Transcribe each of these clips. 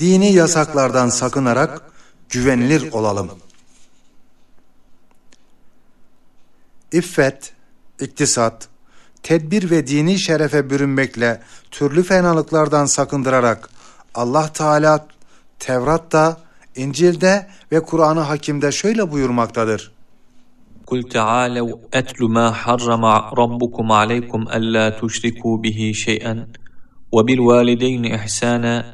dini yasaklardan sakınarak güvenilir olalım. İffet, iktisat, tedbir ve dini şerefe bürünmekle türlü fenalıklardan sakındırarak Allah Teala Tevrat'ta, İncil'de ve Kur'an-ı Hakim'de şöyle buyurmaktadır. قل تعالوا أتل ما حرم ربكم عليكم ألا تشركوا به شيئا وبالوالدين إحسانا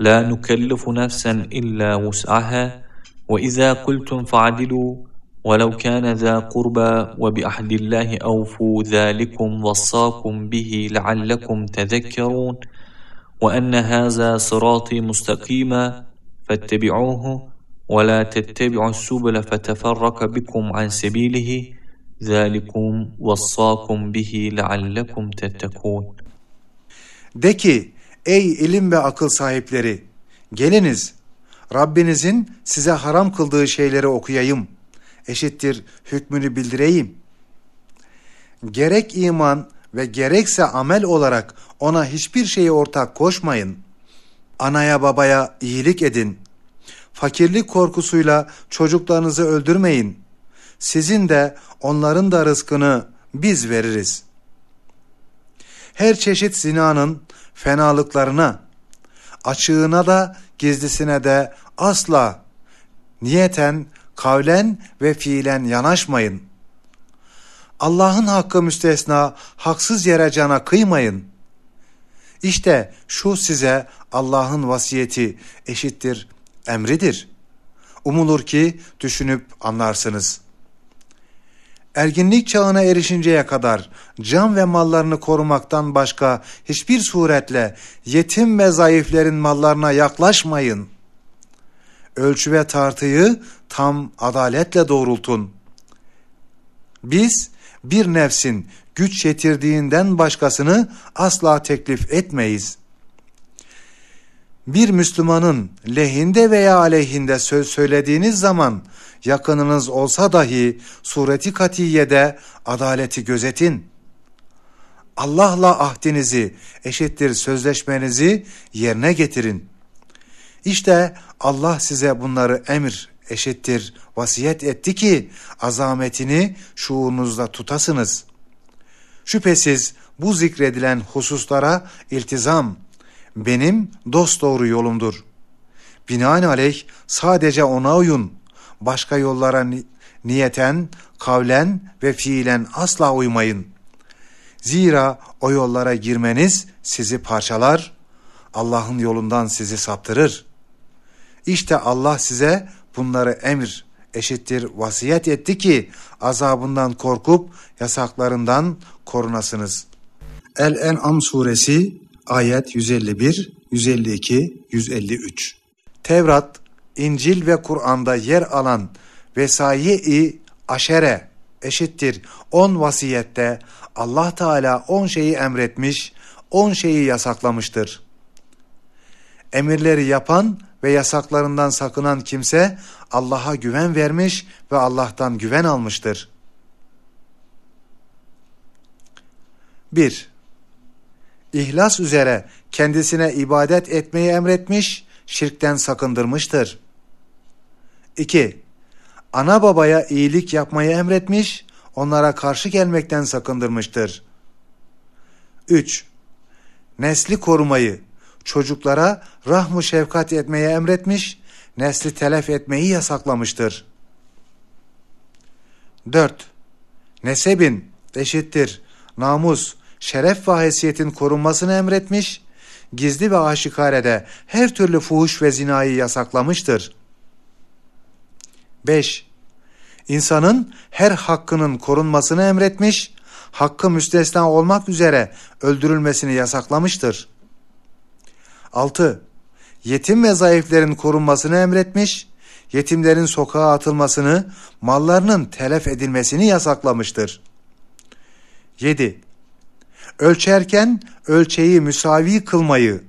لا نكلف نفسا إلا وسعها وإذا قلتم فعدلوا ولو كان ذا قربى وبأحد الله أوفوا ذلكم وصاكم به لعلكم تذكرون وأن هذا صراطي مستقيما فاتبعوه ولا تتبعوا السبل فتفرق بكم عن سبيله ذلكم وصاكم به لعلكم تتقون. De ey ilim ve akıl sahipleri geliniz Rabbinizin size haram kıldığı şeyleri okuyayım. Eşittir hükmünü bildireyim. Gerek iman ve gerekse amel olarak ona hiçbir şeyi ortak koşmayın. Anaya babaya iyilik edin. Fakirlik korkusuyla çocuklarınızı öldürmeyin. Sizin de onların da rızkını biz veririz. Her çeşit zinanın fenalıklarına, açığına da gizlisine de asla niyeten, kavlen ve fiilen yanaşmayın. Allah'ın hakkı müstesna, haksız yere cana kıymayın. İşte şu size Allah'ın vasiyeti eşittir, emridir. Umulur ki düşünüp anlarsınız. Erginlik çağına erişinceye kadar can ve mallarını korumaktan başka hiçbir suretle yetim ve zayıflerin mallarına yaklaşmayın. Ölçü ve tartıyı tam adaletle doğrultun. Biz bir nefsin güç yetirdiğinden başkasını asla teklif etmeyiz. Bir Müslümanın lehinde veya aleyhinde söz söylediğiniz zaman yakınınız olsa dahi sureti katiyede adaleti gözetin. Allah'la ahdinizi eşittir sözleşmenizi yerine getirin. İşte Allah size bunları emir eşittir vasiyet etti ki azametini şuurunuzda tutasınız. Şüphesiz bu zikredilen hususlara iltizam benim dost doğru yolumdur. Binaenaleyh sadece ona uyun. Başka yollara ni niyeten, kavlen ve fiilen asla uymayın. Zira o yollara girmeniz sizi parçalar, Allah'ın yolundan sizi saptırır. İşte Allah size bunları emir eşittir vasiyet etti ki azabından korkup yasaklarından korunasınız. El-En'am suresi ayet 151, 152, 153. Tevrat, İncil ve Kur'an'da yer alan vesai-i aşere eşittir 10 vasiyette Allah Teala 10 şeyi emretmiş, 10 şeyi yasaklamıştır. Emirleri yapan ve yasaklarından sakınan kimse Allah'a güven vermiş ve Allah'tan güven almıştır. 1. İhlas üzere kendisine ibadet etmeyi emretmiş, şirkten sakındırmıştır. 2. Ana babaya iyilik yapmayı emretmiş, onlara karşı gelmekten sakındırmıştır. 3. Nesli korumayı, çocuklara rahmu şefkat etmeye emretmiş, nesli telef etmeyi yasaklamıştır. 4. Nesebin eşittir, namus, şeref ve haysiyetin korunmasını emretmiş, gizli ve aşikarede her türlü fuhuş ve zinayı yasaklamıştır. 5. İnsanın her hakkının korunmasını emretmiş, hakkı müstesna olmak üzere öldürülmesini yasaklamıştır. 6. yetim ve zayıflerin korunmasını emretmiş, yetimlerin sokağa atılmasını, mallarının telef edilmesini yasaklamıştır. 7. Ölçerken ölçeği müsavi kılmayı,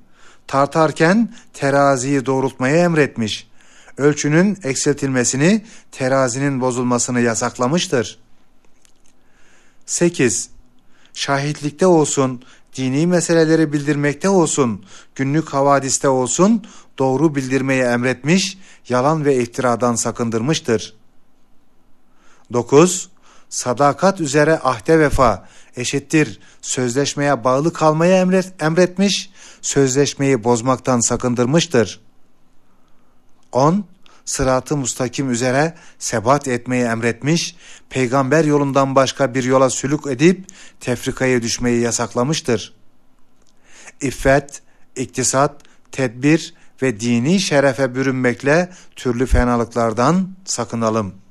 tartarken teraziyi doğrultmayı emretmiş. Ölçünün eksiltilmesini, terazinin bozulmasını yasaklamıştır. 8. Şahitlikte olsun, dini meseleleri bildirmekte olsun, günlük havadiste olsun, doğru bildirmeyi emretmiş, yalan ve iftiradan sakındırmıştır. 9. Sadakat üzere ahde vefa eşittir sözleşmeye bağlı kalmayı emret, emretmiş, sözleşmeyi bozmaktan sakındırmıştır. 10. Sıratı mustakim üzere sebat etmeyi emretmiş, peygamber yolundan başka bir yola sülük edip tefrikaya düşmeyi yasaklamıştır. İffet, iktisat, tedbir ve dini şerefe bürünmekle türlü fenalıklardan sakınalım.''